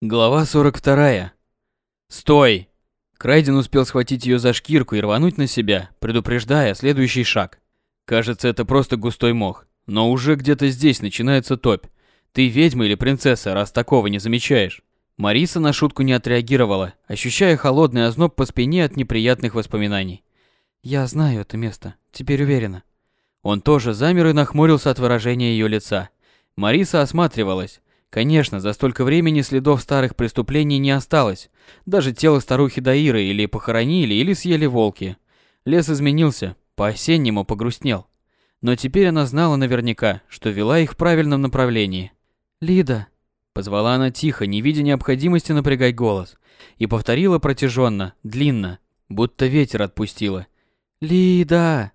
Глава 42. Стой! Крайден успел схватить ее за шкирку и рвануть на себя, предупреждая следующий шаг. Кажется, это просто густой мох, но уже где-то здесь начинается топь. Ты ведьма или принцесса, раз такого не замечаешь? Мариса на шутку не отреагировала, ощущая холодный озноб по спине от неприятных воспоминаний. Я знаю это место, теперь уверена. Он тоже замер и нахмурился от выражения ее лица. Мариса осматривалась, Конечно, за столько времени следов старых преступлений не осталось. Даже тело старухи Даиры или похоронили, или съели волки. Лес изменился, по-осеннему погрустнел. Но теперь она знала наверняка, что вела их в правильном направлении. «Лида!» Позвала она тихо, не видя необходимости напрягать голос, и повторила протяженно, длинно, будто ветер отпустила. «Лида!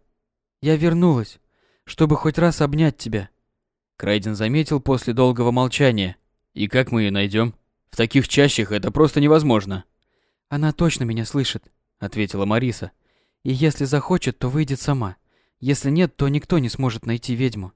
Я вернулась, чтобы хоть раз обнять тебя. Крайден заметил после долгого молчания. И как мы ее найдем? В таких чащах это просто невозможно. Она точно меня слышит, ответила Мариса. И если захочет, то выйдет сама. Если нет, то никто не сможет найти ведьму.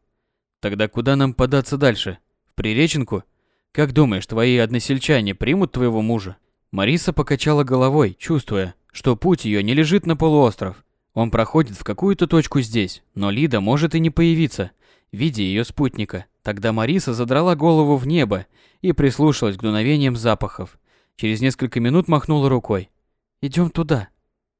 Тогда куда нам податься дальше? В Приреченку? Как думаешь, твои односельчане примут твоего мужа? Мариса покачала головой, чувствуя, что путь ее не лежит на полуостров. Он проходит в какую-то точку здесь, но Лида может и не появиться видя ее спутника. Тогда Мариса задрала голову в небо и прислушалась к дуновениям запахов. Через несколько минут махнула рукой. «Идем туда».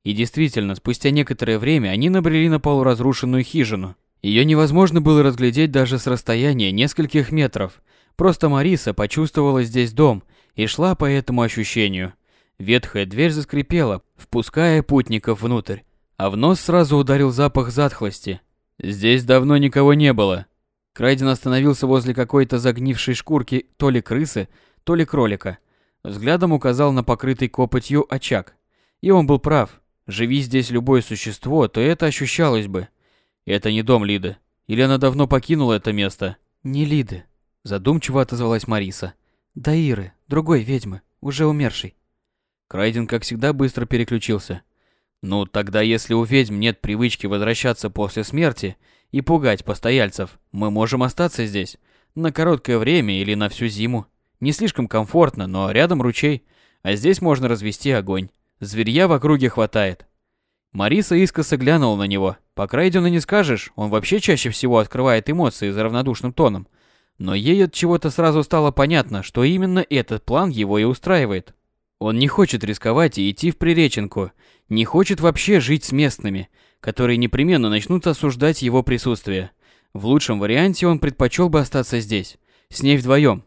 И действительно, спустя некоторое время они набрели на полуразрушенную хижину. Ее невозможно было разглядеть даже с расстояния нескольких метров. Просто Мариса почувствовала здесь дом и шла по этому ощущению. Ветхая дверь заскрипела, впуская путников внутрь, а в нос сразу ударил запах затхлости. Здесь давно никого не было. Крайден остановился возле какой-то загнившей шкурки то ли крысы, то ли кролика. Взглядом указал на покрытый копотью очаг. И он был прав. Живи здесь любое существо, то это ощущалось бы. Это не дом Лиды. Или она давно покинула это место? Не Лиды. Задумчиво отозвалась Мариса. Даиры, другой ведьмы, уже умершей. Крайден, как всегда, быстро переключился. Ну, тогда если у ведьм нет привычки возвращаться после смерти и пугать постояльцев, мы можем остаться здесь на короткое время или на всю зиму. Не слишком комфортно, но рядом ручей, а здесь можно развести огонь. Зверья в округе хватает. Мариса искоса глянула на него. По Крайдену не скажешь, он вообще чаще всего открывает эмоции за равнодушным тоном. Но ей от чего-то сразу стало понятно, что именно этот план его и устраивает. Он не хочет рисковать и идти в Приреченку, не хочет вообще жить с местными, которые непременно начнут осуждать его присутствие. В лучшем варианте он предпочел бы остаться здесь, с ней вдвоем,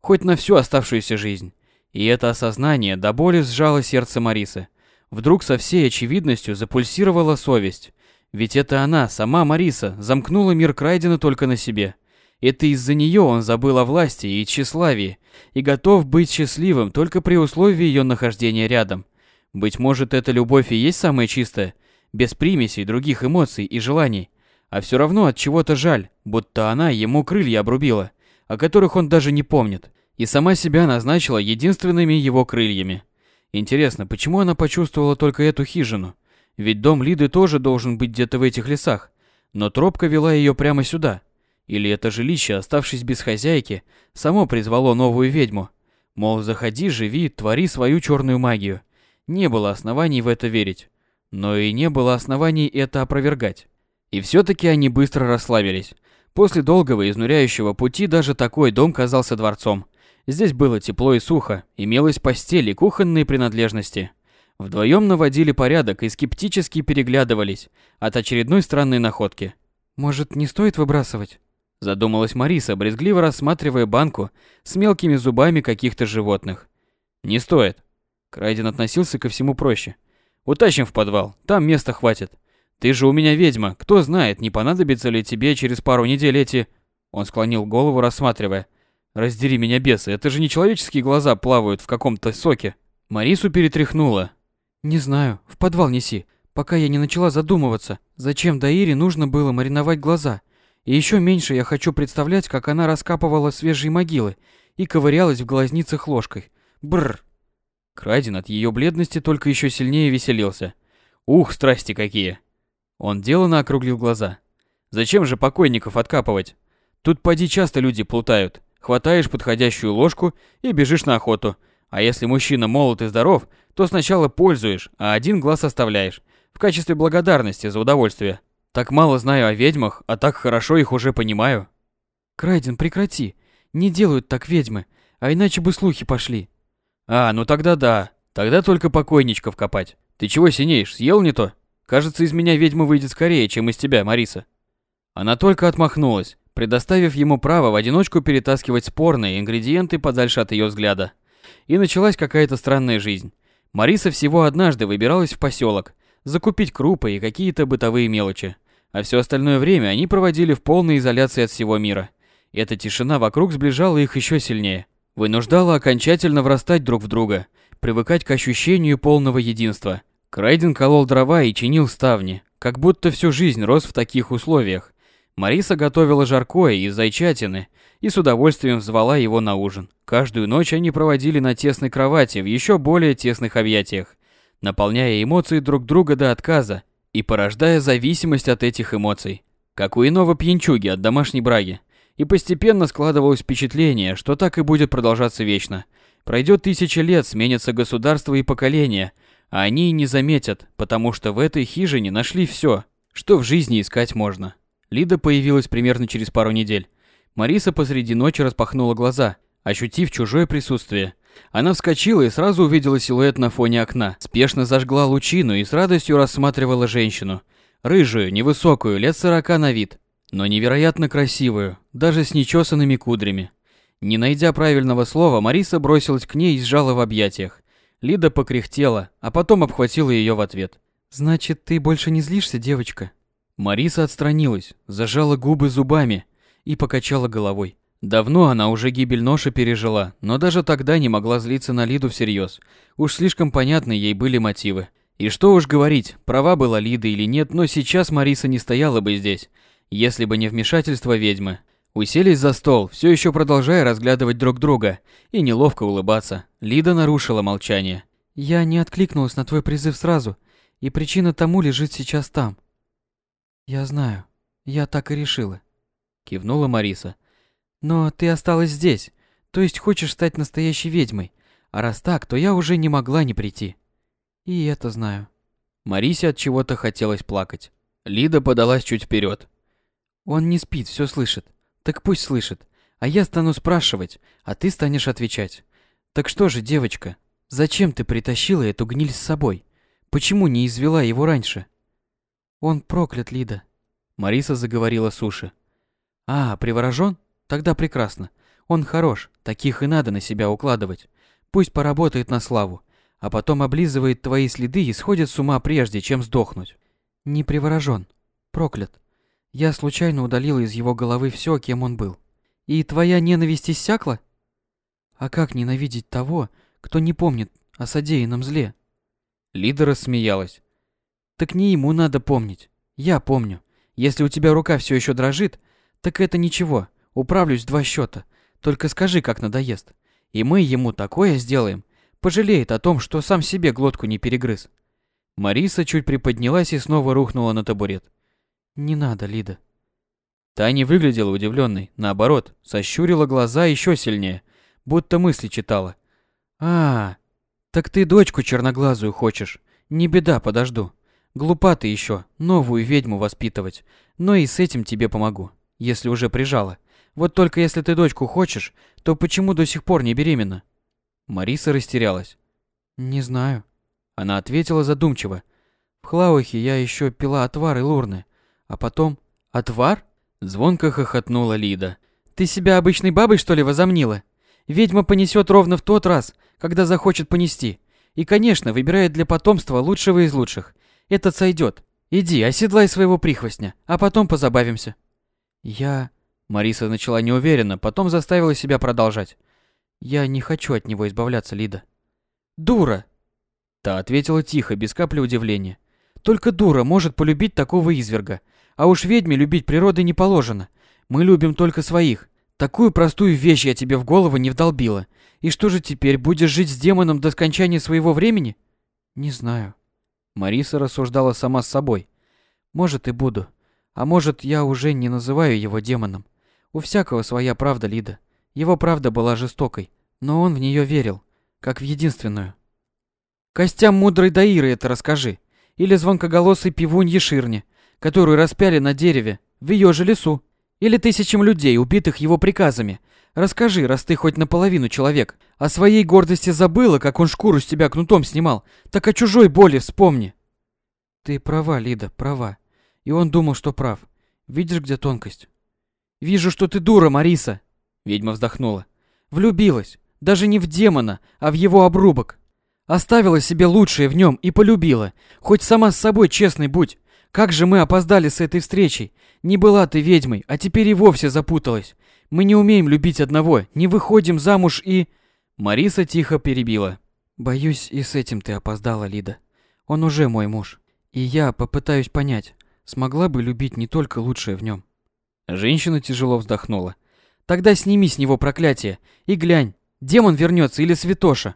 хоть на всю оставшуюся жизнь. И это осознание до боли сжало сердце Марисы. Вдруг со всей очевидностью запульсировала совесть. Ведь это она, сама Мариса, замкнула мир Крайдена только на себе. Это из-за нее он забыл о власти и тщеславии и готов быть счастливым только при условии ее нахождения рядом. Быть может, эта любовь и есть самая чистая, без примесей других эмоций и желаний, а все равно от чего-то жаль, будто она ему крылья обрубила, о которых он даже не помнит, и сама себя назначила единственными его крыльями. Интересно, почему она почувствовала только эту хижину? Ведь дом Лиды тоже должен быть где-то в этих лесах, но тропка вела ее прямо сюда. Или это жилище, оставшись без хозяйки, само призвало новую ведьму? Мол, заходи, живи, твори свою черную магию – не было оснований в это верить, но и не было оснований это опровергать. И все-таки они быстро расслабились. После долгого изнуряющего пути даже такой дом казался дворцом. Здесь было тепло и сухо, имелась постель и кухонные принадлежности. Вдвоем наводили порядок и скептически переглядывались от очередной странной находки. «Может, не стоит выбрасывать?» Задумалась Мариса, брезгливо рассматривая банку с мелкими зубами каких-то животных. «Не стоит», Крайден относился ко всему проще. «Утащим в подвал, там места хватит. Ты же у меня ведьма, кто знает, не понадобится ли тебе через пару недель эти...» Он склонил голову, рассматривая. «Раздери меня, бесы, это же не человеческие глаза плавают в каком-то соке». Марису перетряхнула. «Не знаю, в подвал неси, пока я не начала задумываться, зачем Даире нужно было мариновать глаза. И еще меньше я хочу представлять, как она раскапывала свежие могилы и ковырялась в глазницах ложкой. Бррр, Крайден от ее бледности только еще сильнее веселился. Ух, страсти какие! Он деланно округлил глаза. Зачем же покойников откапывать? Тут поди часто люди плутают. хватаешь подходящую ложку и бежишь на охоту. А если мужчина молод и здоров, то сначала пользуешь, а один глаз оставляешь, в качестве благодарности за удовольствие. Так мало знаю о ведьмах, а так хорошо их уже понимаю. Крайден, прекрати. Не делают так ведьмы, а иначе бы слухи пошли. А, ну тогда да. Тогда только покойничков копать. Ты чего синеешь, съел не то? Кажется, из меня ведьма выйдет скорее, чем из тебя, Мариса. Она только отмахнулась, предоставив ему право в одиночку перетаскивать спорные ингредиенты подальше от ее взгляда. И началась какая-то странная жизнь. Мариса всего однажды выбиралась в поселок, закупить крупы и какие-то бытовые мелочи. А все остальное время они проводили в полной изоляции от всего мира. Эта тишина вокруг сближала их еще сильнее. Вынуждала окончательно врастать друг в друга, привыкать к ощущению полного единства. Крайден колол дрова и чинил ставни, как будто всю жизнь рос в таких условиях. Мариса готовила жаркое из зайчатины и с удовольствием звала его на ужин. Каждую ночь они проводили на тесной кровати в еще более тесных объятиях, наполняя эмоции друг друга до отказа и порождая зависимость от этих эмоций, как у иного пьянчуги от домашней браги. И постепенно складывалось впечатление, что так и будет продолжаться вечно. Пройдет тысяча лет, сменятся государства и поколения, а они и не заметят, потому что в этой хижине нашли все, что в жизни искать можно. Лида появилась примерно через пару недель. Мариса посреди ночи распахнула глаза, ощутив чужое присутствие. Она вскочила и сразу увидела силуэт на фоне окна. Спешно зажгла лучину и с радостью рассматривала женщину. Рыжую, невысокую, лет сорока на вид, но невероятно красивую, даже с нечесанными кудрями. Не найдя правильного слова, Мариса бросилась к ней и сжала в объятиях. Лида покряхтела, а потом обхватила ее в ответ. «Значит, ты больше не злишься, девочка?» Мариса отстранилась, зажала губы зубами и покачала головой. Давно она уже гибель Ноша пережила, но даже тогда не могла злиться на Лиду всерьез. Уж слишком понятны ей были мотивы. И что уж говорить, права была Лида или нет, но сейчас Мариса не стояла бы здесь, если бы не вмешательство ведьмы. Уселись за стол, все еще продолжая разглядывать друг друга и неловко улыбаться. Лида нарушила молчание. «Я не откликнулась на твой призыв сразу, и причина тому лежит сейчас там. Я знаю. Я так и решила. Кивнула Мариса. Но ты осталась здесь. То есть хочешь стать настоящей ведьмой. А раз так, то я уже не могла не прийти. И это знаю. Марисе от чего-то хотелось плакать. Лида подалась чуть вперед. Он не спит, все слышит. Так пусть слышит. А я стану спрашивать, а ты станешь отвечать. Так что же, девочка, зачем ты притащила эту гниль с собой? Почему не извела его раньше? Он проклят, Лида. Мариса заговорила суши. А, приворожен? Тогда прекрасно. Он хорош, таких и надо на себя укладывать. Пусть поработает на славу, а потом облизывает твои следы и сходит с ума прежде, чем сдохнуть. Не приворожен, проклят. Я случайно удалила из его головы все, кем он был. И твоя ненависть иссякла? А как ненавидеть того, кто не помнит о содеянном зле? Лида рассмеялась. Так не ему надо помнить. Я помню. Если у тебя рука все еще дрожит, так это ничего. Управлюсь в два счета. Только скажи, как надоест. И мы ему такое сделаем. Пожалеет о том, что сам себе глотку не перегрыз. Мариса чуть приподнялась и снова рухнула на табурет. Не надо, Лида. Та не выглядела удивленной, наоборот, сощурила глаза еще сильнее, будто мысли читала. А, так ты дочку черноглазую хочешь? Не беда, подожду. Глупа ты еще, новую ведьму воспитывать. Но и с этим тебе помогу, если уже прижала. Вот только если ты дочку хочешь, то почему до сих пор не беременна? Мариса растерялась. Не знаю. Она ответила задумчиво. В Хлаухе я еще пила отвар и лурны. А потом... Отвар? Звонко хохотнула Лида. Ты себя обычной бабой, что ли, возомнила? Ведьма понесет ровно в тот раз, когда захочет понести. И, конечно, выбирает для потомства лучшего из лучших. Этот сойдет. Иди, оседлай своего прихвостня, а потом позабавимся. Я... Мариса начала неуверенно, потом заставила себя продолжать. Я не хочу от него избавляться, Лида. Дура! Та ответила тихо, без капли удивления. Только дура может полюбить такого изверга. А уж ведьме любить природы не положено. Мы любим только своих. Такую простую вещь я тебе в голову не вдолбила. И что же теперь, будешь жить с демоном до скончания своего времени? Не знаю. Мариса рассуждала сама с собой. Может и буду. А может, я уже не называю его демоном. У всякого своя правда, Лида. Его правда была жестокой, но он в нее верил, как в единственную. Костям мудрой Даиры это расскажи. Или звонкоголосой пивуньи Ширне, которую распяли на дереве, в ее же лесу. Или тысячам людей, убитых его приказами. Расскажи, раз ты хоть наполовину человек. О своей гордости забыла, как он шкуру с тебя кнутом снимал. Так о чужой боли вспомни. Ты права, Лида, права. И он думал, что прав. Видишь, где тонкость? Вижу, что ты дура, Мариса. Ведьма вздохнула. Влюбилась. Даже не в демона, а в его обрубок. Оставила себе лучшее в нем и полюбила. Хоть сама с собой честной будь. Как же мы опоздали с этой встречей. Не была ты ведьмой, а теперь и вовсе запуталась. Мы не умеем любить одного, не выходим замуж и... Мариса тихо перебила. Боюсь, и с этим ты опоздала, Лида. Он уже мой муж. И я попытаюсь понять, смогла бы любить не только лучшее в нем. Женщина тяжело вздохнула. Тогда сними с него проклятие и глянь, демон вернется или святоша.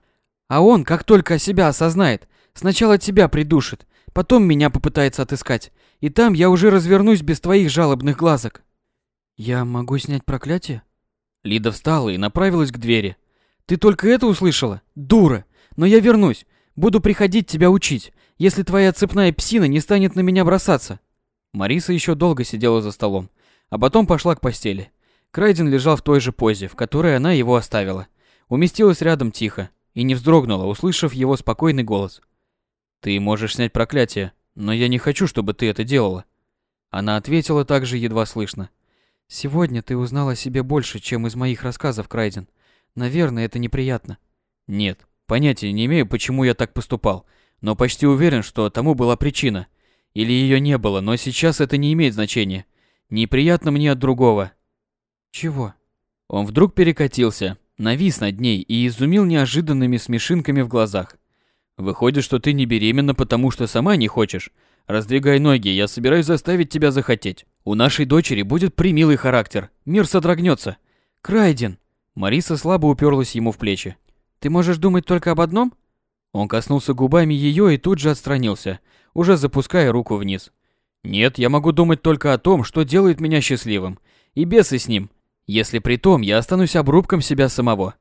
А он, как только себя осознает, сначала тебя придушит, потом меня попытается отыскать, и там я уже развернусь без твоих жалобных глазок. Я могу снять проклятие? Лида встала и направилась к двери. Ты только это услышала? Дура! Но я вернусь. Буду приходить тебя учить, если твоя цепная псина не станет на меня бросаться. Мариса еще долго сидела за столом, а потом пошла к постели. Крайден лежал в той же позе, в которой она его оставила. Уместилась рядом тихо, и не вздрогнула, услышав его спокойный голос. «Ты можешь снять проклятие, но я не хочу, чтобы ты это делала». Она ответила также едва слышно. «Сегодня ты узнала о себе больше, чем из моих рассказов, Крайден. Наверное, это неприятно». «Нет, понятия не имею, почему я так поступал, но почти уверен, что тому была причина. Или ее не было, но сейчас это не имеет значения. Неприятно мне от другого». «Чего?» Он вдруг перекатился, навис над ней и изумил неожиданными смешинками в глазах. «Выходит, что ты не беременна, потому что сама не хочешь. Раздвигай ноги, я собираюсь заставить тебя захотеть. У нашей дочери будет примилый характер, мир содрогнется. Крайден!» Мариса слабо уперлась ему в плечи. «Ты можешь думать только об одном?» Он коснулся губами ее и тут же отстранился, уже запуская руку вниз. «Нет, я могу думать только о том, что делает меня счастливым. И бесы с ним если при том я останусь обрубком себя самого.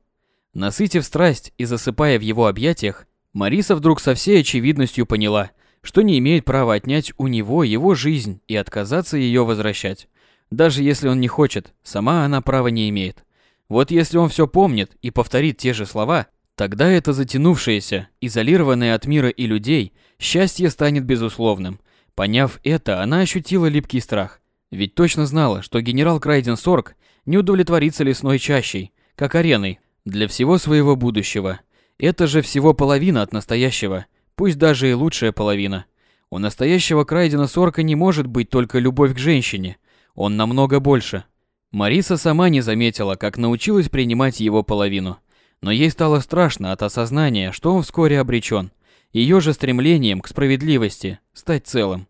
Насытив страсть и засыпая в его объятиях, Мариса вдруг со всей очевидностью поняла, что не имеет права отнять у него его жизнь и отказаться ее возвращать. Даже если он не хочет, сама она права не имеет. Вот если он все помнит и повторит те же слова, тогда это затянувшееся, изолированное от мира и людей, счастье станет безусловным. Поняв это, она ощутила липкий страх. Ведь точно знала, что генерал Крайден Сорг не удовлетворится лесной чащей, как ареной, для всего своего будущего. Это же всего половина от настоящего, пусть даже и лучшая половина. У настоящего Крайдена Сорка не может быть только любовь к женщине, он намного больше. Мариса сама не заметила, как научилась принимать его половину. Но ей стало страшно от осознания, что он вскоре обречен, ее же стремлением к справедливости, стать целым.